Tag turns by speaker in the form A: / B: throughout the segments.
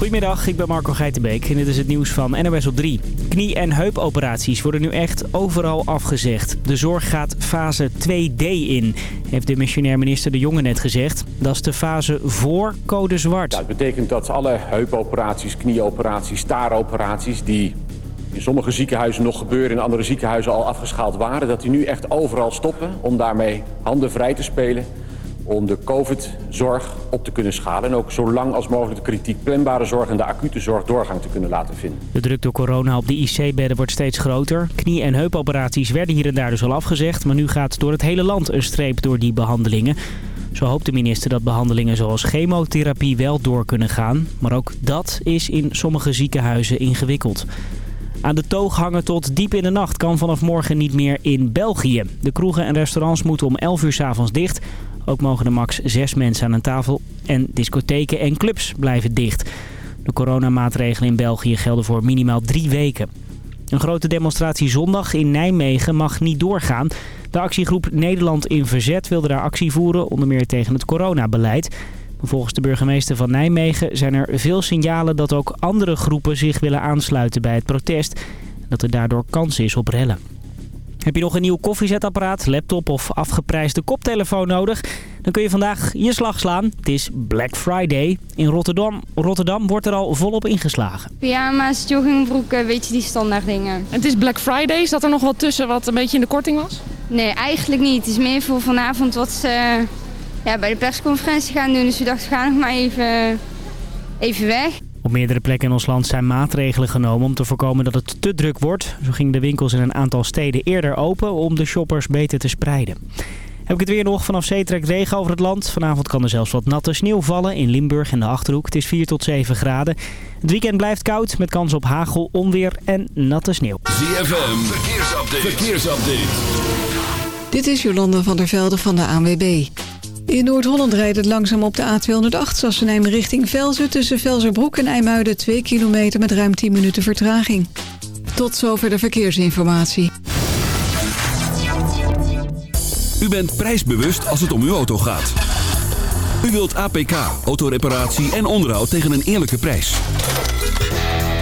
A: Goedemiddag, ik ben Marco Geitenbeek en dit is het nieuws van NOS op 3. Knie- en heupoperaties worden nu echt overal afgezegd. De zorg gaat fase 2D in, heeft de missionair minister De Jonge net gezegd. Dat is de fase voor code zwart.
B: Dat betekent dat alle heupoperaties, knieoperaties, staaroperaties... die in sommige ziekenhuizen nog gebeuren, in andere ziekenhuizen al afgeschaald waren... dat die nu echt overal stoppen om daarmee handen vrij te spelen om de covid-zorg op te kunnen schalen... en ook zo lang als mogelijk de kritiek planbare zorg en de acute zorg doorgang te kunnen laten vinden.
A: De druk door corona op de IC-bedden wordt steeds groter. Knie- en heupoperaties werden hier en daar dus al afgezegd... maar nu gaat door het hele land een streep door die behandelingen. Zo hoopt de minister dat behandelingen zoals chemotherapie wel door kunnen gaan. Maar ook dat is in sommige ziekenhuizen ingewikkeld. Aan de toog hangen tot diep in de nacht kan vanaf morgen niet meer in België. De kroegen en restaurants moeten om 11 uur s'avonds dicht... Ook mogen er max zes mensen aan een tafel. En discotheken en clubs blijven dicht. De coronamaatregelen in België gelden voor minimaal drie weken. Een grote demonstratie zondag in Nijmegen mag niet doorgaan. De actiegroep Nederland in Verzet wilde daar actie voeren, onder meer tegen het coronabeleid. Volgens de burgemeester van Nijmegen zijn er veel signalen dat ook andere groepen zich willen aansluiten bij het protest. Dat er daardoor kans is op rellen. Heb je nog een nieuw koffiezetapparaat, laptop of afgeprijsde koptelefoon nodig? Dan kun je vandaag je slag slaan. Het is Black Friday. In Rotterdam, Rotterdam wordt er al volop ingeslagen.
C: Pyjama's, joggingbroeken, weet je die standaard dingen.
D: Het is Black Friday. Zat er nog wat tussen wat een beetje in de korting was?
C: Nee, eigenlijk niet. Het is meer voor vanavond wat ze ja, bij de persconferentie gaan doen. Dus we dachten, we gaan nog maar even, even weg.
A: Op meerdere plekken in ons land zijn maatregelen genomen om te voorkomen dat het te druk wordt. Zo gingen de winkels in een aantal steden eerder open om de shoppers beter te spreiden. Heb ik het weer nog. Vanaf zee trekt regen over het land. Vanavond kan er zelfs wat natte sneeuw vallen in Limburg en de Achterhoek. Het is 4 tot 7 graden. Het weekend blijft koud met kans op hagel, onweer en natte sneeuw.
E: ZFM, verkeersupdate. verkeersupdate.
F: Dit is Jolanda van der Velde van de ANWB. In Noord-Holland rijdt het langzaam op de A208 Sassenheim richting Velzen... tussen Velzerbroek en IJmuiden 2 kilometer met ruim 10 minuten vertraging. Tot zover de verkeersinformatie.
E: U bent prijsbewust als het om uw auto gaat. U wilt APK, autoreparatie en onderhoud tegen een eerlijke prijs.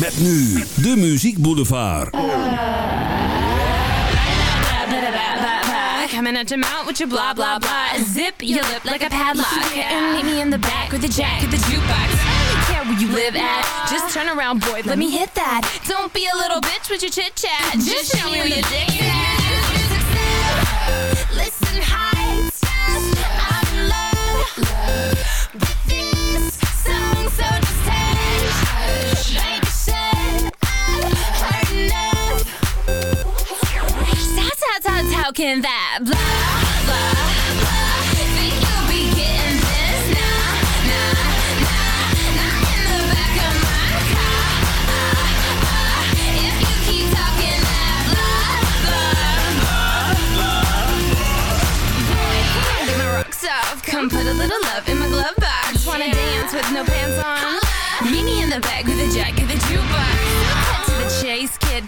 E: Met nu de Muziek Boulevard.
G: Coming at your mouth with your blah blah blah. Zip your lip like a padlock. And meet me in the back with the jack of the jukebox. I don't care where you live at. Just turn around, boy. Let me hit that. Don't be a little bitch with your chit chat. Just show me where your dick can that blah, blah, blah. Think you'll be getting this. Nah, nah, nah Not in the back of my car. If you keep talking that blah, blah, blah. Boy, my rocks off. Come put a little love in my glove box. Wanna dance with no pants on. Meet me in the back with a jack of the jukebox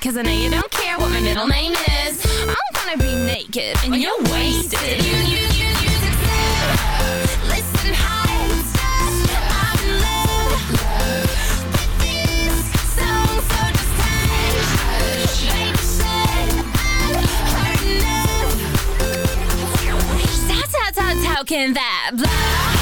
G: Cause I know you don't care what my middle name is. I'm gonna be naked and you're wasted. You, you, you, you Listen, can that blah,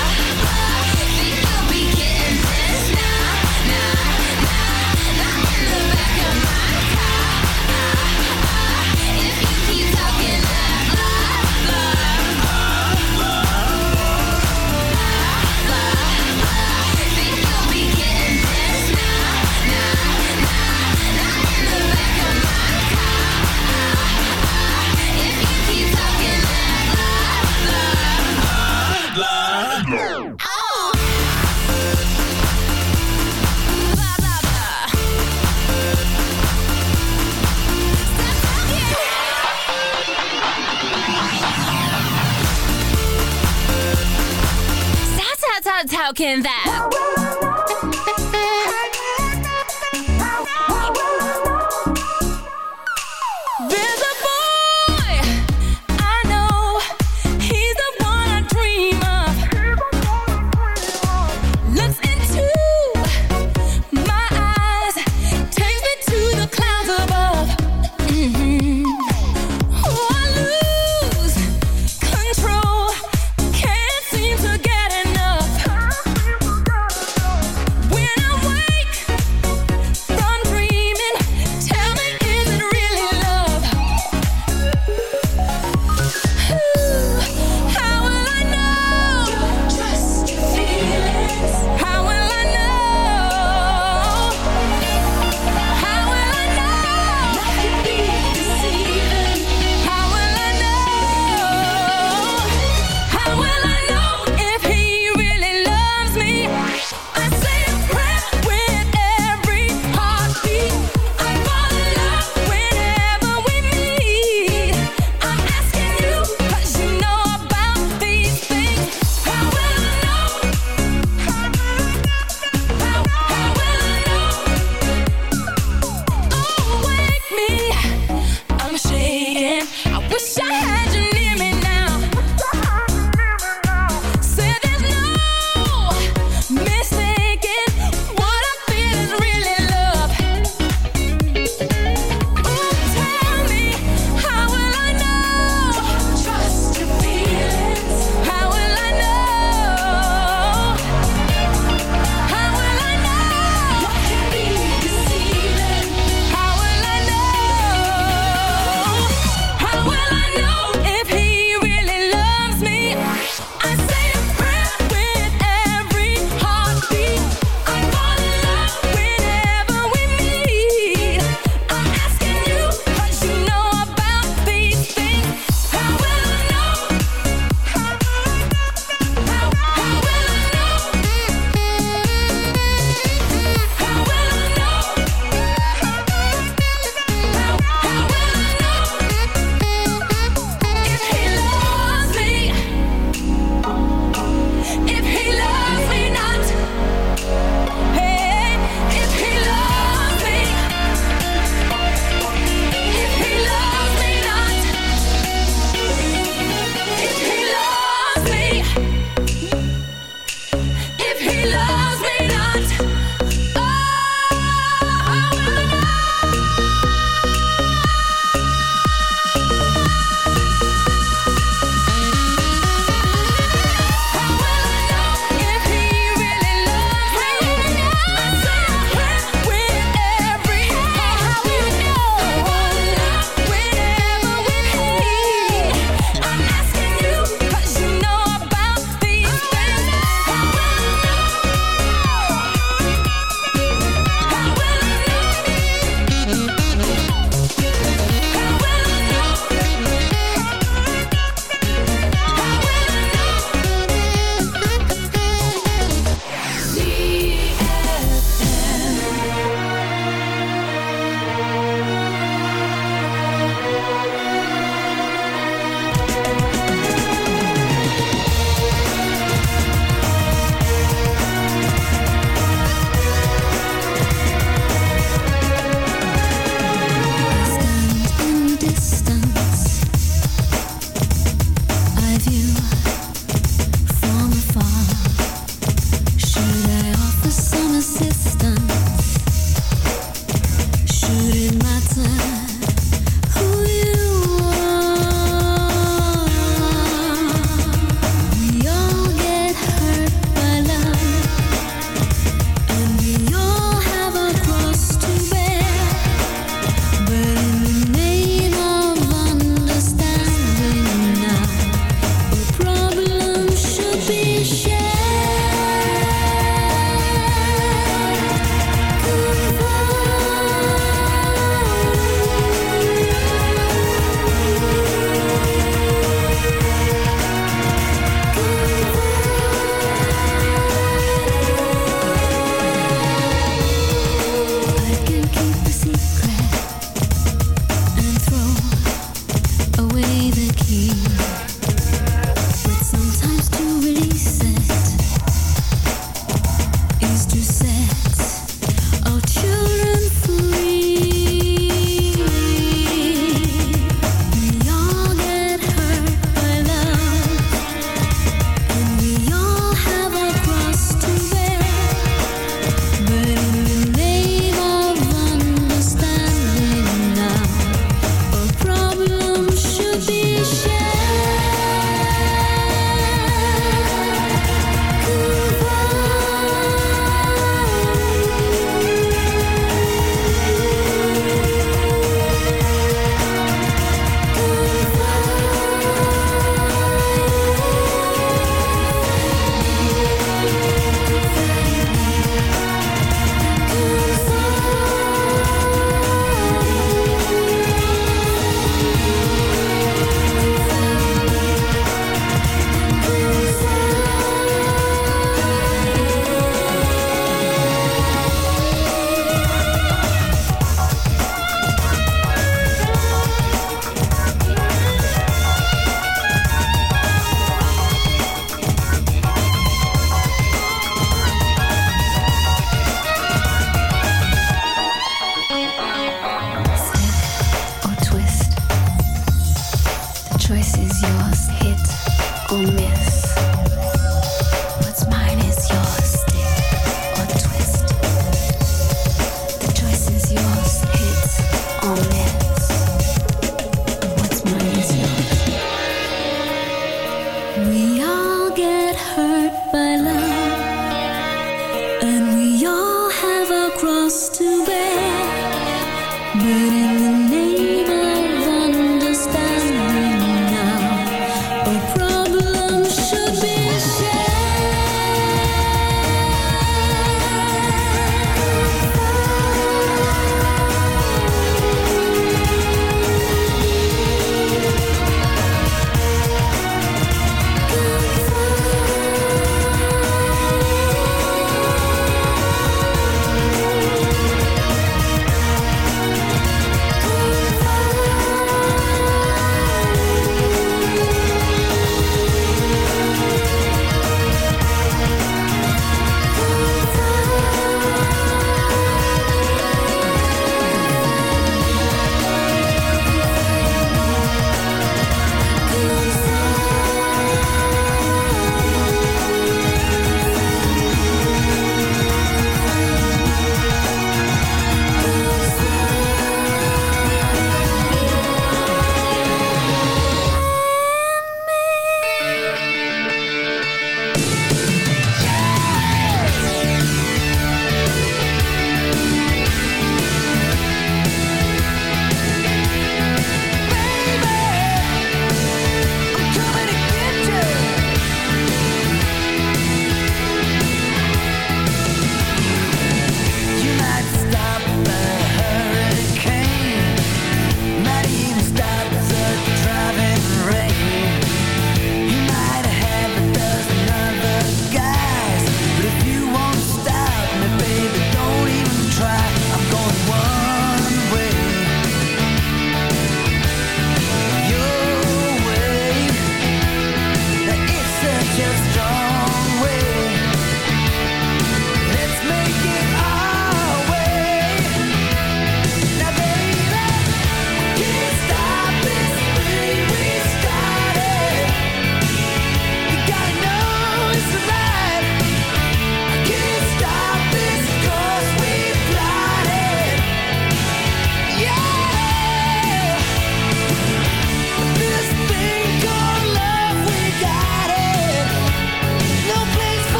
G: how can that?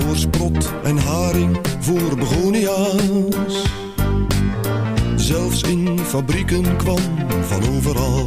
H: Voor sprot en haring, voor begonia's. Zelfs in fabrieken kwam van overal.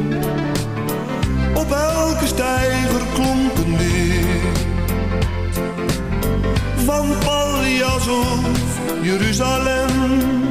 H: op elke steiger klonk een lied. Van Paljas of Jeruzalem.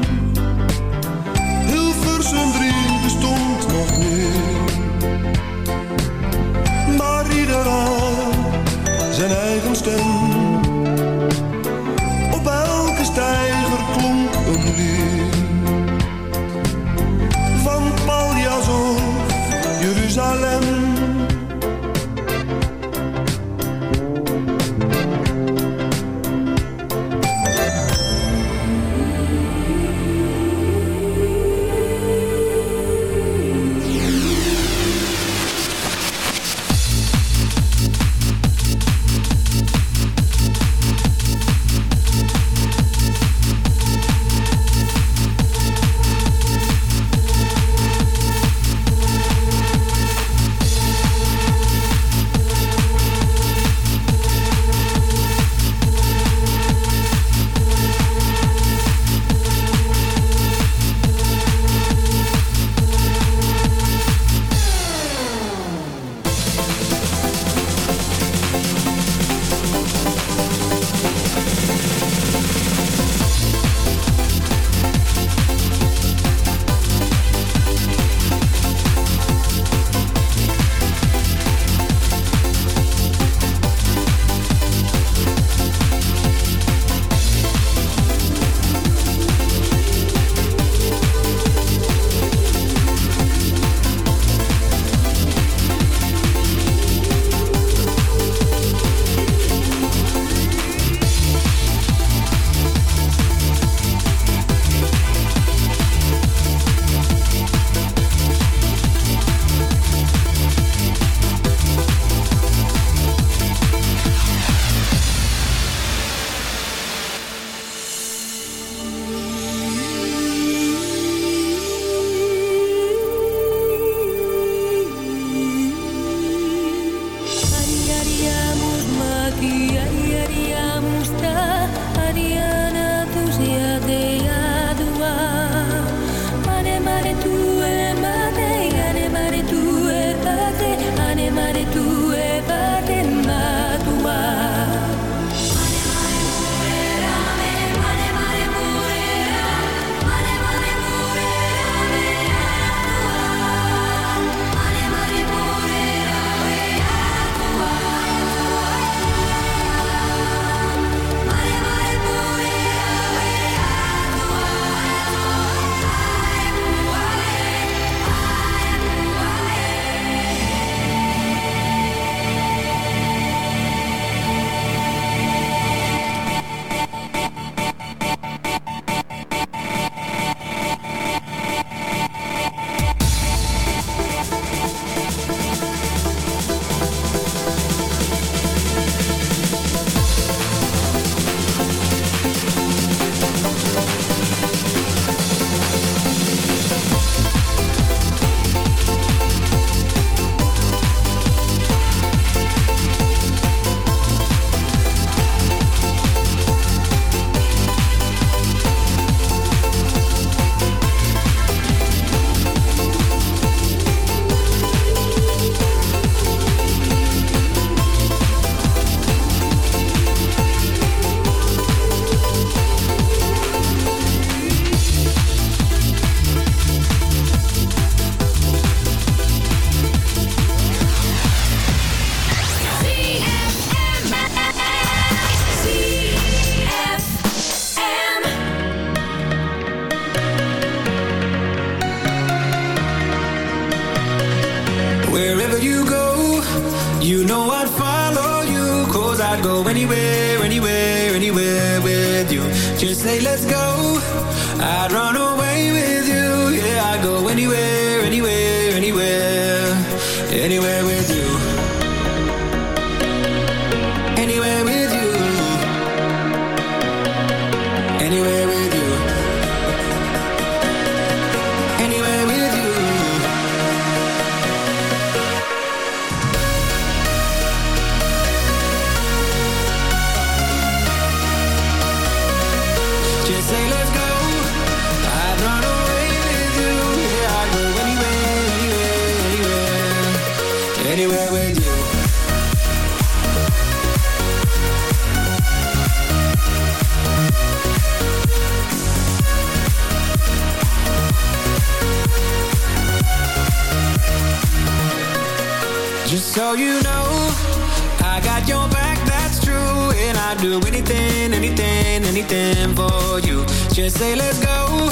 I: say let's go,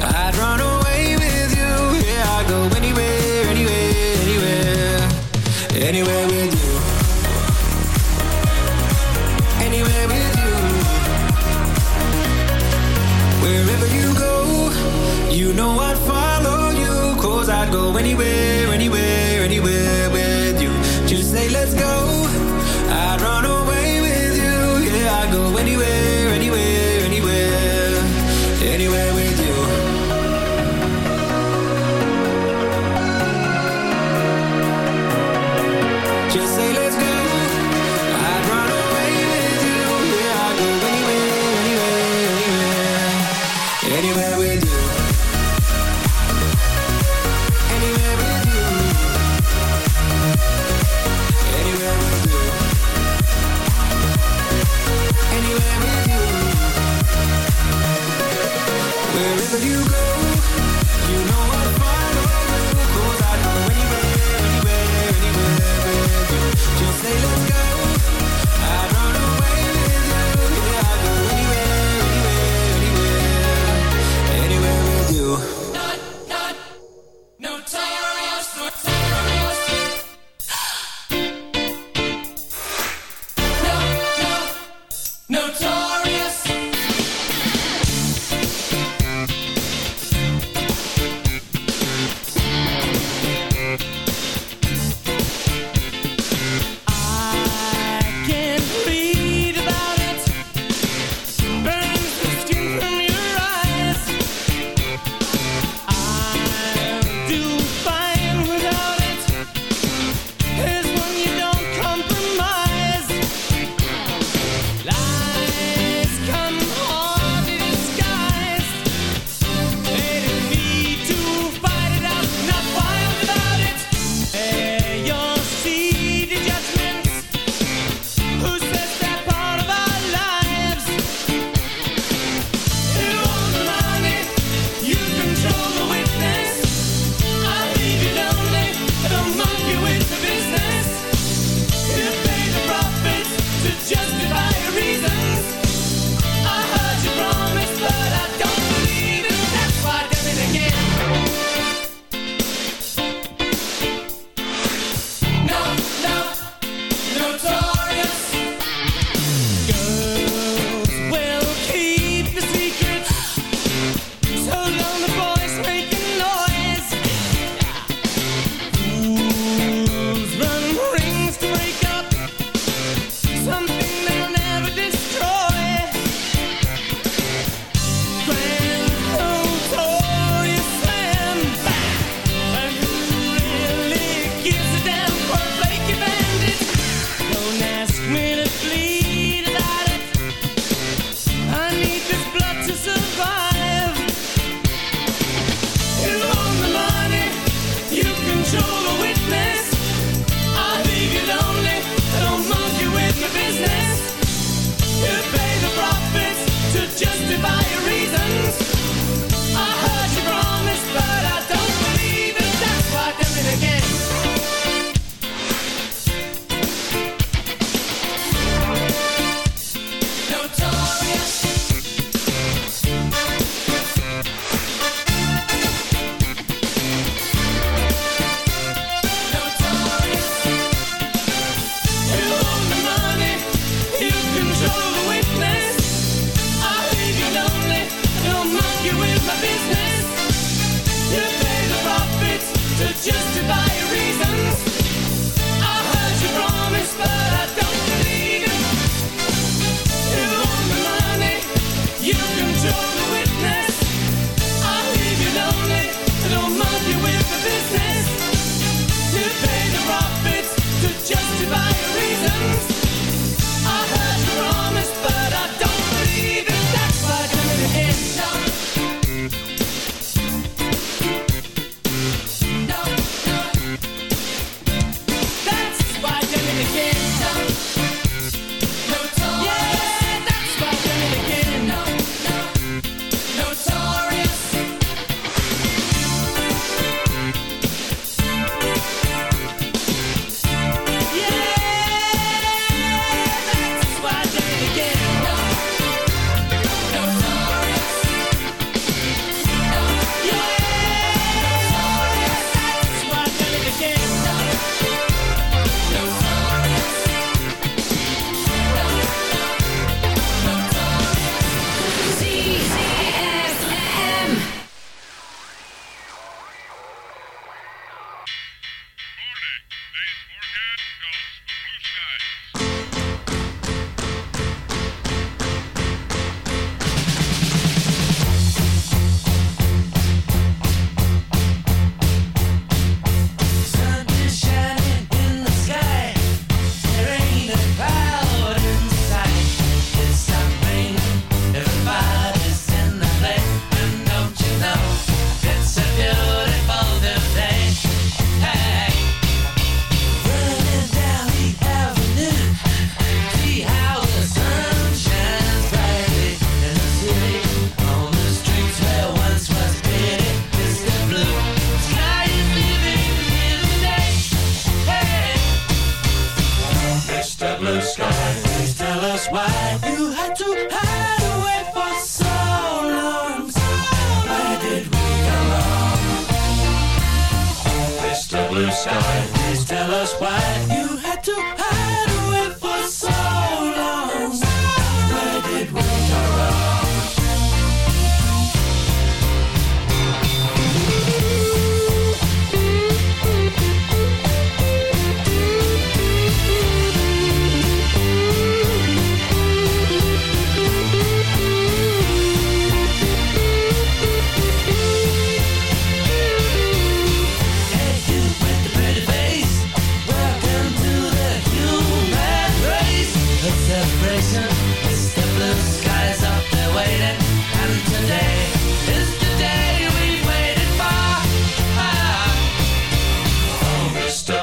I: I'd run away with you. Yeah, I'd go anywhere, anywhere, anywhere, anywhere with you. Anywhere with you. Wherever you go, you know I'd follow you. Cause I'd go anywhere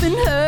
J: been hurt.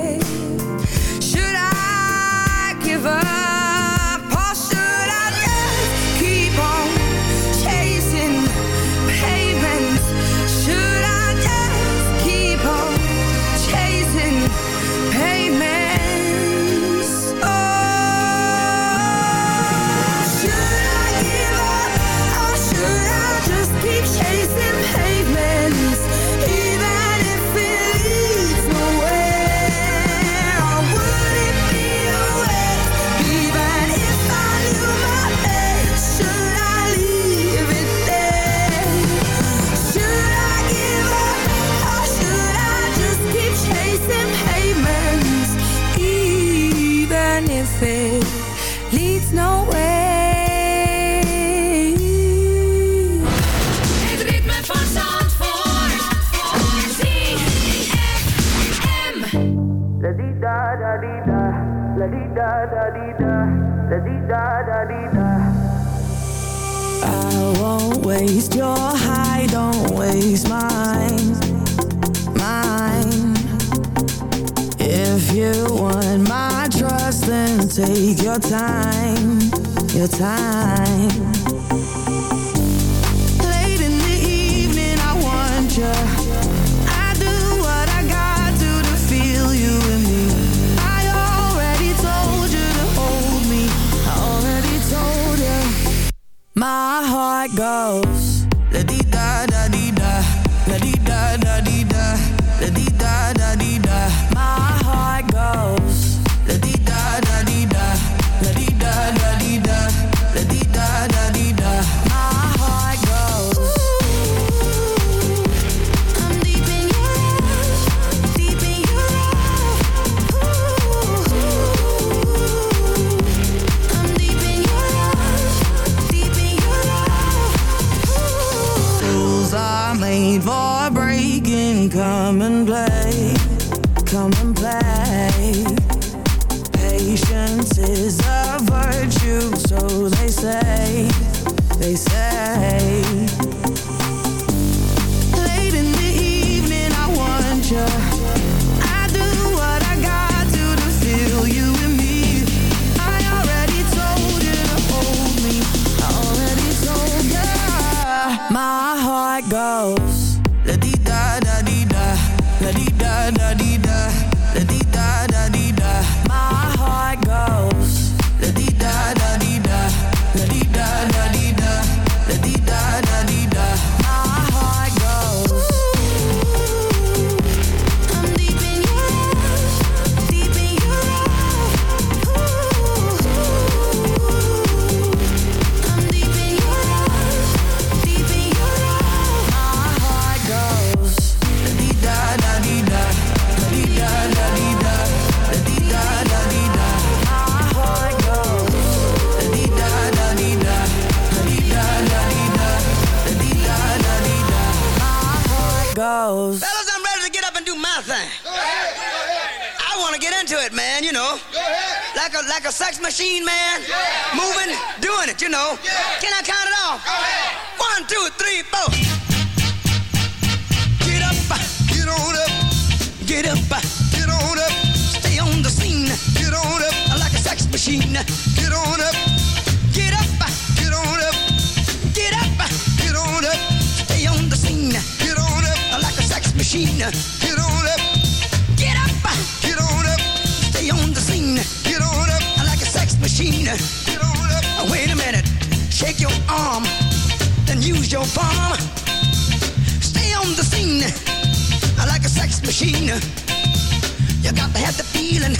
K: You got to
L: have the feeling.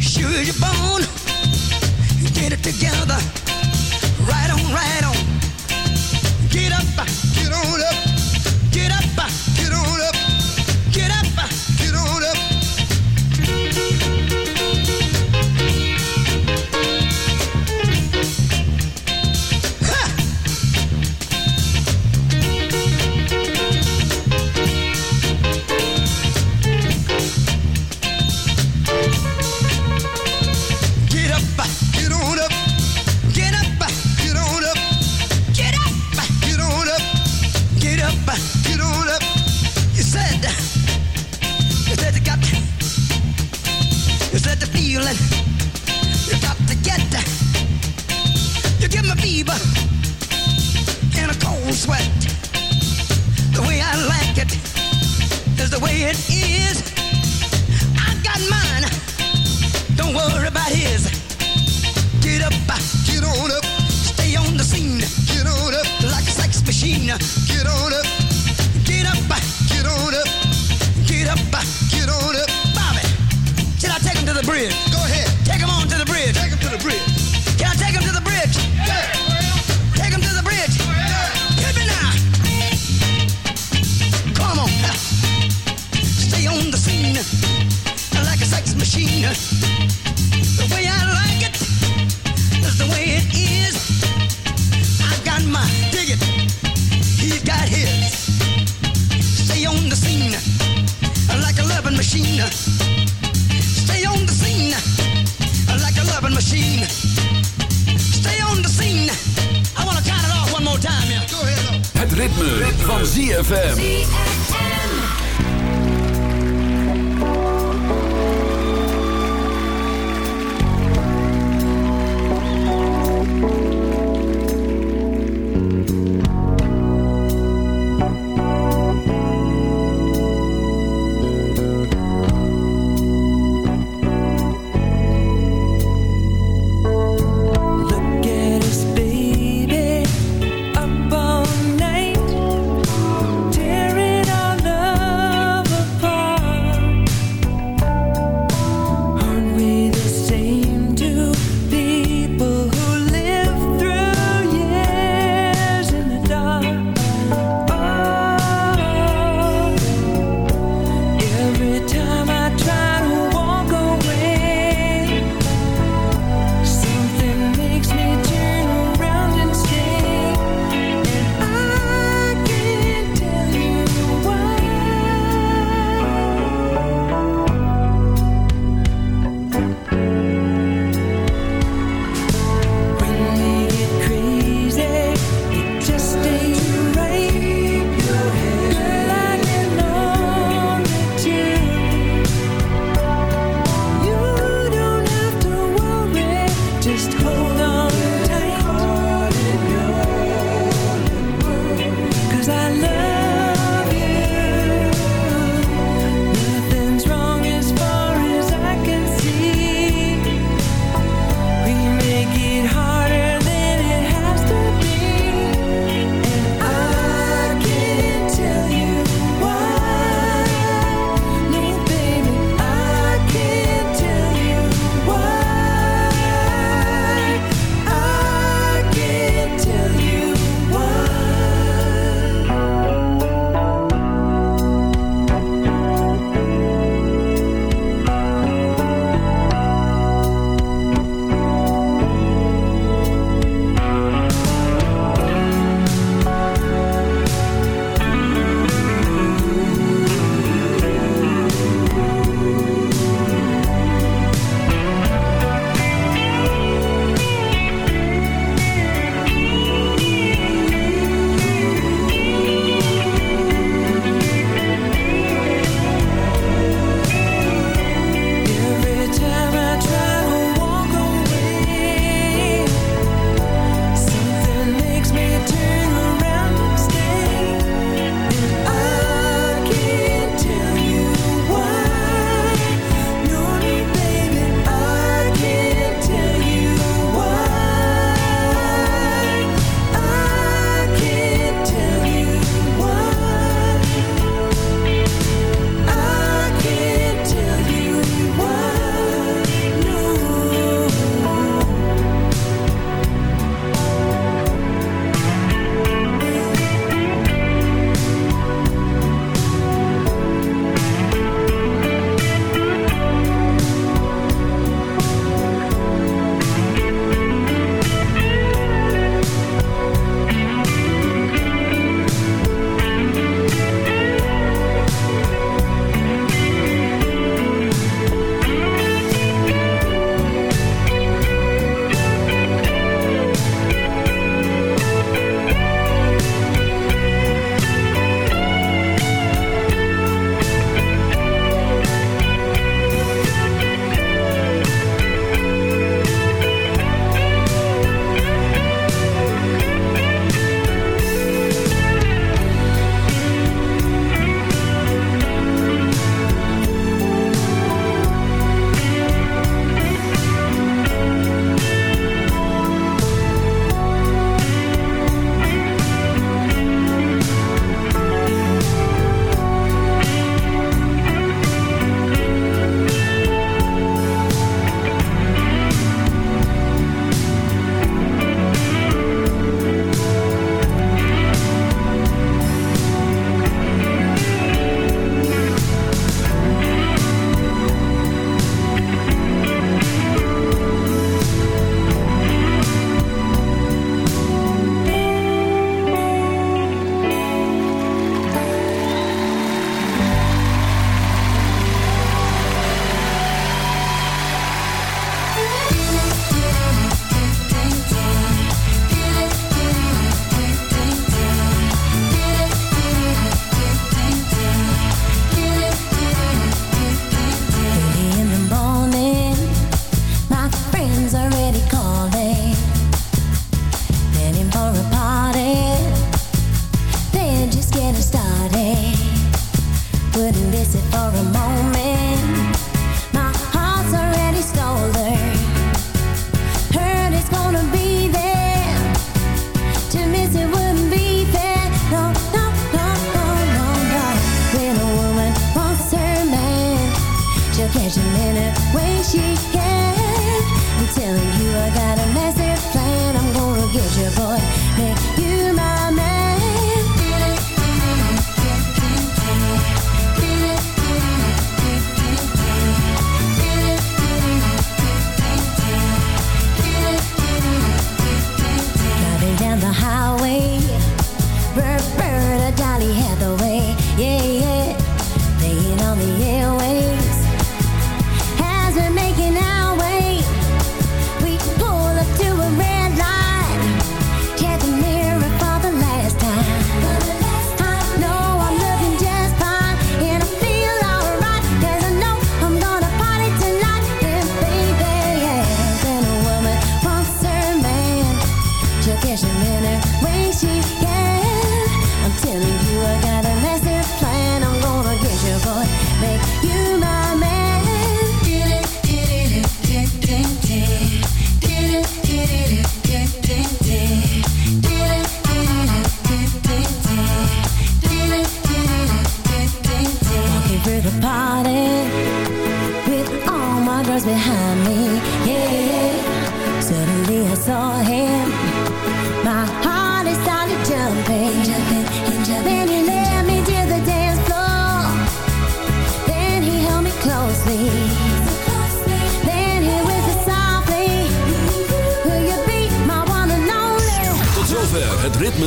L: Sure as you're born, you get it together. Right on, right on. Get up, get on up. I'm a fever in a cold sweat. The way I like it is the way it is. I got mine. Don't worry about his. Get up, get on up. Stay on the scene. Get on up like a sex machine. Get on up.
E: ritme, van ZFM.
M: A minute when she can. I'm telling you, I got a massive plan. I'm gonna get your boy, make you my man.